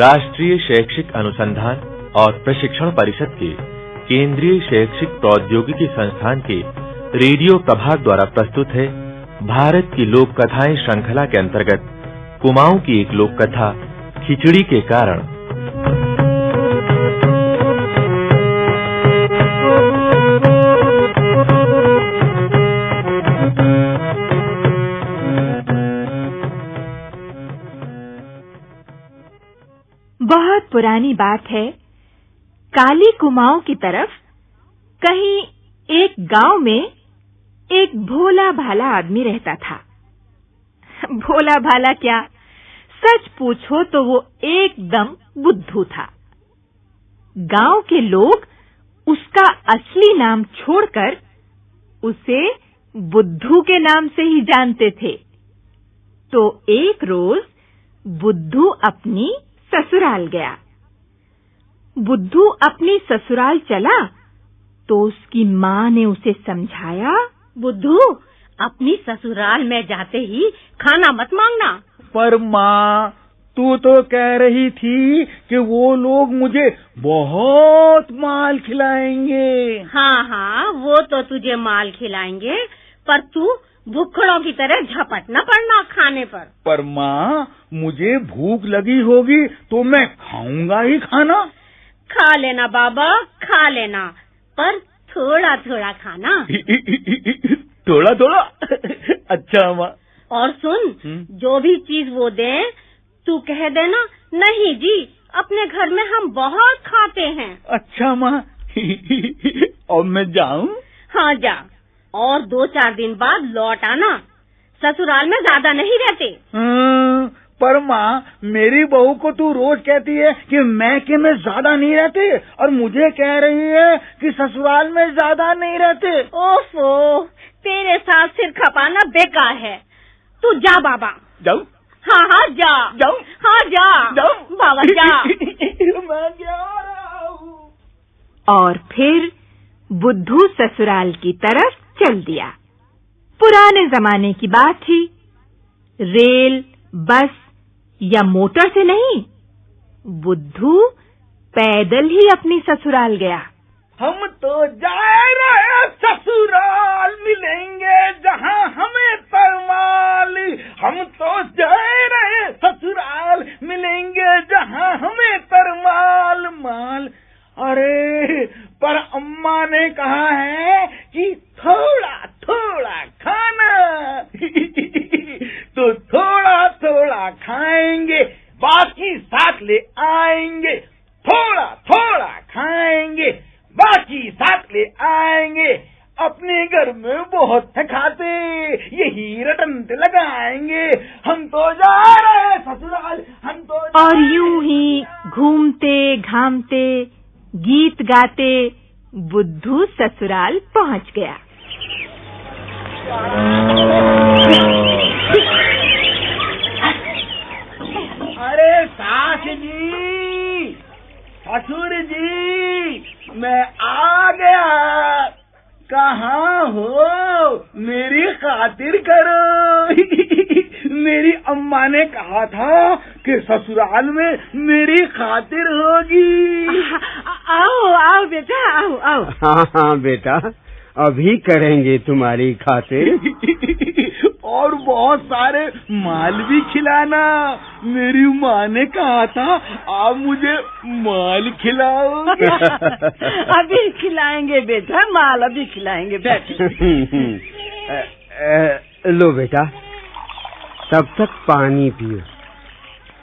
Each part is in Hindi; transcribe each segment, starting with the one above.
राष्ट्रीय शैक्षिक अनुसंधान और प्रशिक्षण परिषद के केंद्रीय शैक्षिक प्रौद्योगिकी संस्थान के रेडियो प्रभाग द्वारा प्रस्तुत है भारत की लोक कथाएँ श्रृंखला के अंतर्गत कुमाऊं की एक लोक कथा खिचड़ी के कारण। पुरानी बात है, काली कुमाऊं की तरफ़ कहीं एक गाँव में एक भोला भाला आदमी रहता था। भोला भाला क्या? सच पूछो तो वो एकदम बुद्धू था। गाँव के लोग उसका असली नाम छोड़कर उसे बुद्धू के नाम से ही जानते थे। तो एक रोज बुद्धू अपनी ससुराल गया। बुद्धू अपनी ससुराल चला तो उसकी माँ ने उसे समझाया बुद्धू अपनी ससुराल में जाते ही खाना मत मांगना। पर माँ तू तो कह रही थी कि वो लोग मुझे बहुत माल खिलाएँगे। हाँ हाँ वो तो तुझे माल खिलाएँगे पर तू भुखड़ों की तरह झपट न पड़ना खाने पर। पर माँ मुझे भूख लगी होगी तो मैं खाऊँगा ही खाना। खा लेना बाबा खा लेना। पर थोड़ा थोड़ा खाना। थोड़ा थोड़ा। अच्छा माँ। और सुन हम्म। जो भी चीज़ वो दे तू कह देना नहीं जी अपने घर में हम बहुत खाते हैं। अच्छा माँ। और मैं जाऊँ? हाँ जा। और दो चार दिन बाद लौट आना। ससुराल में ज़्यादा नहीं रहते। हम्म, पर माँ मेरी बहू को तू रोज कहती है कि मैं के में ज़्यादा नहीं रहते? और मुझे कह रही है कि ससुराल में ज़्यादा नहीं रहते। ओफो तेरे साथ सिर खपाना बेकार है। तू जा बाबा। जाऊ? हाँ हाँ जा। जाऊँ? हाँ जा। जाऊँ? बाबा जा। मैं जा रहा हूँ। और फिर बुद्धू ससुराल की तरफ़ चल दिया। पुराने जमाने की बात थी। रेल बस या मोटर से नहीं बुद्धू पैदल ही अपनी ससुराल गया। हम तो जा रहे ससुराल मिलेंगे जहाँ हमें तरमाल हम तो जा रहे ससुराल मिलेंगे जहाँ हमें तरमाल माल अरे पर अम्मा ने कहा है कि थोड़ा थोड़ा खाना तो थोड़ा थोड़ा खाएँगे बाकी साथ ले आएँगे थोड़ा थोड़ा खाएँगे बाकी साथ ले आएँगे अपने घर में बहुत है खाते यही रटनते लगाएँगे हम तो जा रहे हैं ससुराल हम तो और यूँ ही घूमते घामते गीत गाते बुद्धू ससुराल पहुँच गया अरे सास जी ससुर जी मैं आ गया। कहा हो? मेरी खातिर करो। मेरी अम्मा ने कहा था कि ससुराल में मेरी खातिर होगी। आओ आओ बेटा आओ आओ। हाँ हाँ बेटा। अभी करेंगे तुम्हारी खातिर। और बहुत सारे माल भी खिलाना। मेरी माँ ने कहा था आप मुझे माल खिलाओ। अभी खिलाएँगे बेटा माल अभी खिलाएँगे बैठ अ, लो बेटा तब तक पानी पियो।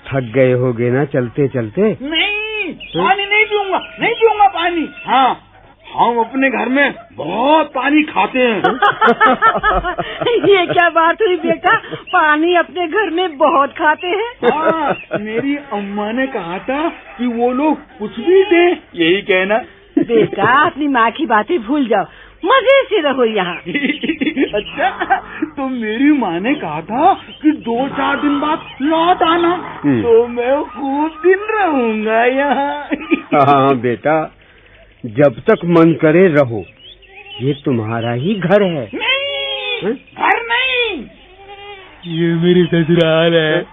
थक गए होगे ना चलते चलते नहीं पानी नहीं पीऊँगा नहीं पीऊँगा पानी। हाँ। हम अपने घर में बहुत पानी खाते हैं। ये क्या बात हुई बेटा? पानी अपने घर में बहुत खाते हैं। हाँ मेरी अम्मा ने कहा था कि वो लोग कुछ भी दे यही कहना। बेटा अपनी माँ की बातें भूल जाओ। मज़े से रहो यहाँ। अच्छा तो मेरी माँ ने कहा था कि दो चार दिन बाद लौट आना। हम्म। तो मैं खूब दिन रहूँगा यहाँ। हाँ बेटा। जब तक मन करे रहो। ये तुम्हारा ही घर है। नहीं घर नहीं। ये मेरी ससुराल है।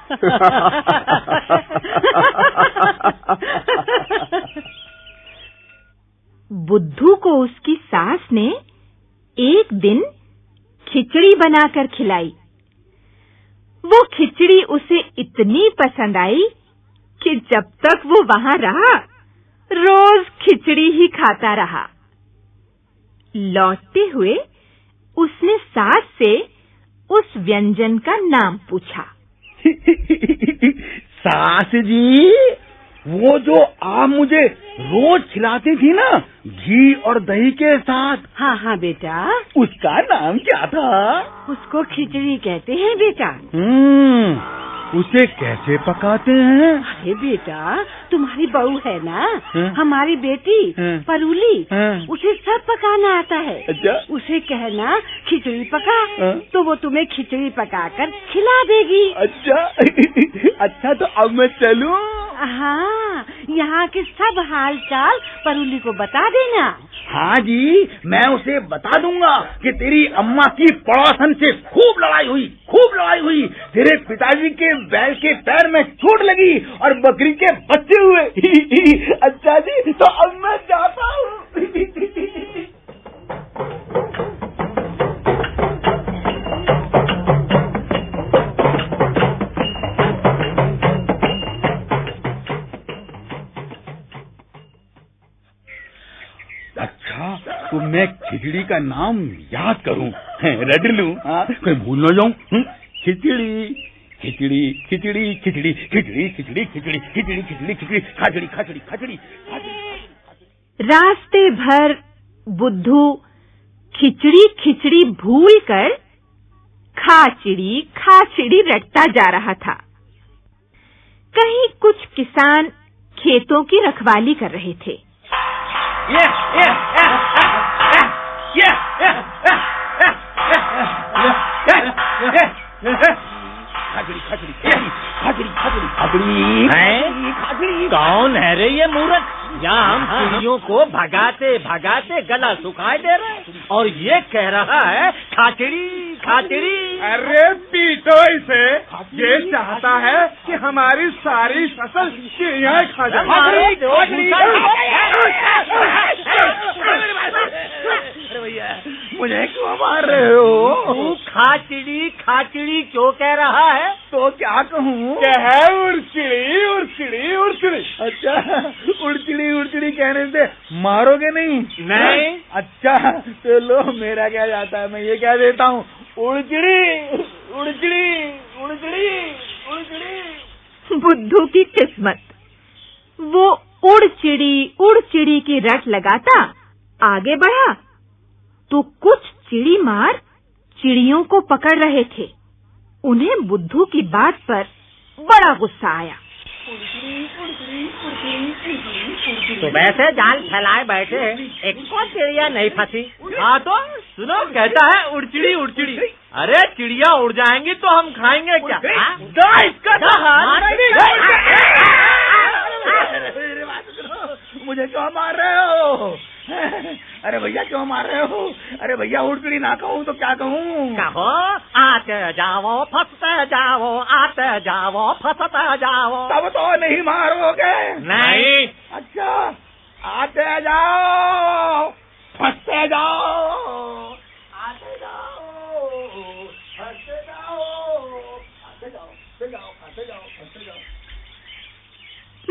बुद्धू को उसकी सास ने एक दिन खिचड़ी बनाकर खिलाई। वो खिचड़ी उसे इतनी पसंद आई कि जब तक वो वहाँ रहा रोज खिचड़ी ही खाता रहा। लौटते हुए उसने सास से उस व्यंजन का नाम पूछा। सास जी, वो जो आप मुझे रोज खिलाती थी ना घी और दही के साथ। हाँ हाँ बेटा। उसका नाम क्या था? उसको खिचड़ी कहते हैं बेटा। हम्म उसे कैसे पकाते हैं? अरे बेटा तुम्हारी बहू है ना? हाँ? हमारी बेटी हाँ? परूली हाँ? उसे सब पकाना आता है। अच्छा। उसे कहना खिचड़ी पका हाँ? तो वो तुम्हें खिचड़ी पकाकर खिला देगी। अच्छा अच्छा तो अब मैं चलूँ। हाँ यहाँ के सब हाल चाल परूली को बता देना। हाँ जी, मैं उसे बता दूँगा कि तेरी अम्मा की पड़ोसन से खूब लड़ाई हुई, खूब लड़ाई हुई। तेरे पिताजी के बैल के पैर में चोट लगी और बकरी के बच्चे हुए। अच्छा जी तो अब मैं जाता हूँ। अच्छा तो मैं खिचड़ी का नाम याद करूँ रट लूँ हाँ कोई भूल न जाऊँ हम्म? खिचड़ी खिचड़ी खिचड़ी खिचड़ी खिचड़ी खिचड़ी खिचड़ी खिचड़ी खिचड़ी खिचड़ी खाचड़ी खाचड़ी खाचड़ी खाचड़ी रास्ते भर बुद्धू खिचड़ी खिचड़ी भूल कर खाचिड़ी खाचिड़ी रटता जा रहा था कहीं कुछ किसान खेतों की रखवाली कर रहे थे खाचड़ी खाचड़ी हैं? कौन है रे ये मूर्ख? यहाँ हम चिड़ियों को भगाते भगाते गला सुखाए दे रहे और ये कह रहा है खाचड़ी खाचड़ी अरे पीटो इसे। ये चाहता है कि हमारी सारी फ़सल चिड़िया खा जाए। भैया। मुझे क्यों मार रहे हो? तू खाचड़ी खाचड़ी क्यों कह रहा है? तो क्या कहूँ? क्या है उड़चिड़ी उड़चिड़ी उड़चिड़ी? अच्छा उड़चिड़ी उड़चिड़ी कहने से मारोगे नहीं? नहीं। अच्छा तो लो मेरा क्या जाता है? मैं ये क्या देता हूँ। उड़चिड़ी उड़चिड़ी उड़चिड़ी उड़चिड़ी बुद्धू की किस्मत। वो उड़ चिड़ी उड़ चिड़ी की रट लगाता, आगे बढ़ा। तो कुछ चिड़ी मार चिड़ियों को पकड़ रहे थे। उन्हें बुद्धू की बात पर बड़ा गुस्सा आया। सुबह वैसे जाल फैलाए बैठे एक को चिड़िया नहीं फंसी हाँ तो सुनो कहता है उड़चिड़ी उड़चिड़ी अरे चिड़िया उड़ जाएँगी तो हम खाएँगे क्या भैया क्यों मार रहे हो? अरे भैया उड़चिड़ी ना कहूँ तो क्या कहूँ? कहो आते जाओ फंसते जाओ आते जाओ फंसते जाओ। तब तो नहीं मारोगे। नहीं। अच्छा आते जाओ फंसते जाओ आते जाओ फंसते जाओ आते जाओ फंसते जाओ फंसते जाओ फंसते जाओ।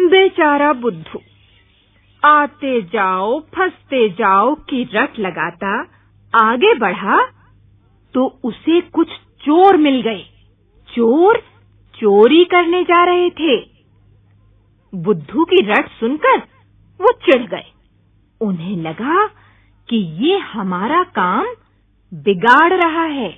बेचारा बुद्धू। आते जाओ, फंसते जाओ की रट लगाता, आगे बढ़ा तो उसे कुछ चोर मिल गए। चोर चोरी करने जा रहे थे। बुद्धू की रट सुनकर वो चिढ़ गए। उन्हें लगा कि ये हमारा काम बिगाड़ रहा है।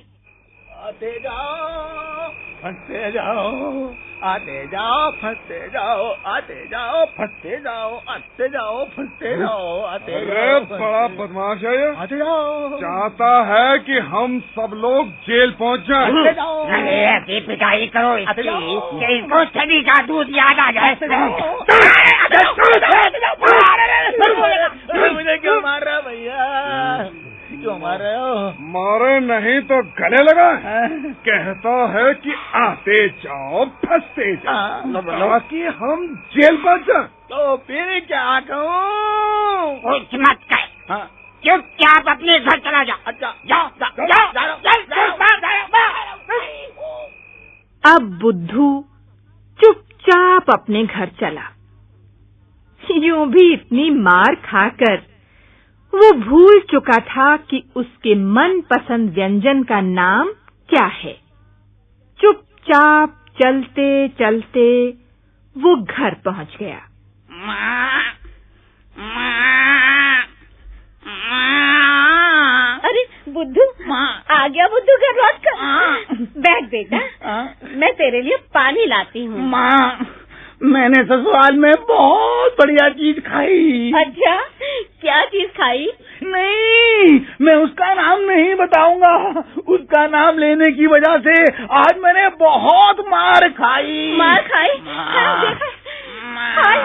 आते जाओ, फंसते जाओ आते जाओ फंसते जाओ आते जाओ फंसते जाओ आते जाओ फंसते जाओ आते जाओ बड़ा बदमाश है ये। आते जाओ। चाहता है कि हम सब लोग जेल पहुँच आते जाएँ। जाओ ऐसी पिटाई करो आते जाओ। कि छड़ी का दूध याद आ जाए। आते जाओ। मुझे क्यों मार रहा भैया? क्यों मारे हो मारे नहीं तो गले लगा। है। कहता है कि आते जाओ फंसते हाँ, जाओ लो। ताकि हम जेल पहुँच तो फिर क्या कहूँ? कुछ मत कह हाँ, चुपचाप अपने घर चला जा अच्छा। जाओ जाओ जाओ। अब बुद्धू चुपचाप अपने घर चला। यूँ भी इतनी मार खाकर वो भूल चुका था कि उसके मनपसंद व्यंजन का नाम क्या है। चुपचाप चलते चलते वो घर पहुँच गया। अरे बुद्धू आ गया बुद्धू घर लौट कर बैठ बेटा मैं तेरे लिए पानी लाती हूँ। माँ। मैंने ससुराल में बहुत बढ़िया चीज़ खाई। अच्छा क्या चीज़ खाई? नहीं मैं उसका नाम नहीं बताऊँगा। उसका नाम लेने की वजह से आज मैंने बहुत मार खाई। मार खाई? माँ। हाँ, हाय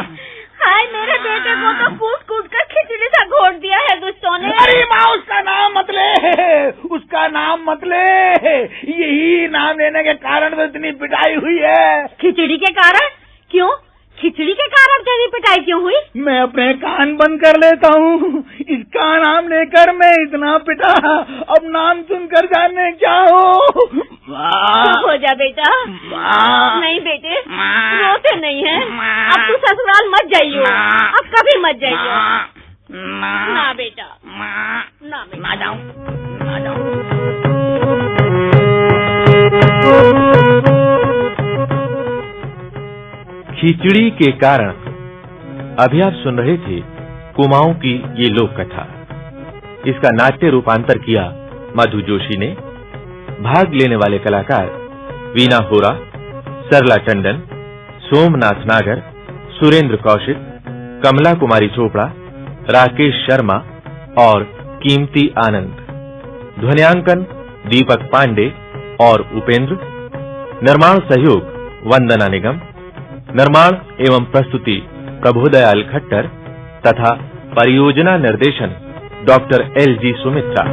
हाय मेरे बेटे को तो कूद कूद कर खिचड़ी सा घोट दिया है दुष्टों ने। अरे माँ उसका नाम मत ले। उसका नाम मत ले। यही नाम लेने के कारण तो इतनी पिटाई हुई है। खिचड़ी के कारण? खिचड़ी के कारण तेरी पिटाई क्यों हुई? मैं अपने कान बंद कर लेता हूँ। इसका नाम लेकर मैं इतना पिटा। अब नाम सुनकर जाने क्या हो? चुप हो जा बेटा। नहीं बेटे। रोते नहीं है। अब तू ससुराल मत जाइयो। अब कभी मत जाइयो। ना बेटा। ना बेटा। ना जाऊँ। ना जाऊँ। खिचड़ी के कारण। अभी आप सुन रहे थे कुमाऊं की ये लोक कथा इसका नाट्य रूपांतर किया मधु जोशी ने। भाग लेने वाले कलाकार वीना होरा, सरला टंडन, सोमनाथ नागर, सुरेंद्र कौशिक, कमला कुमारी चोपड़ा, राकेश शर्मा और कीमती आनंद। ध्वनियांकन दीपक पांडे और उपेंद्र। निर्माण सहयोग वंदना निगम। निर्माण एवं प्रस्तुति प्रभुदयाल खट्टर तथा परियोजना निर्देशन डॉक्टर एल जी सुमित्रा।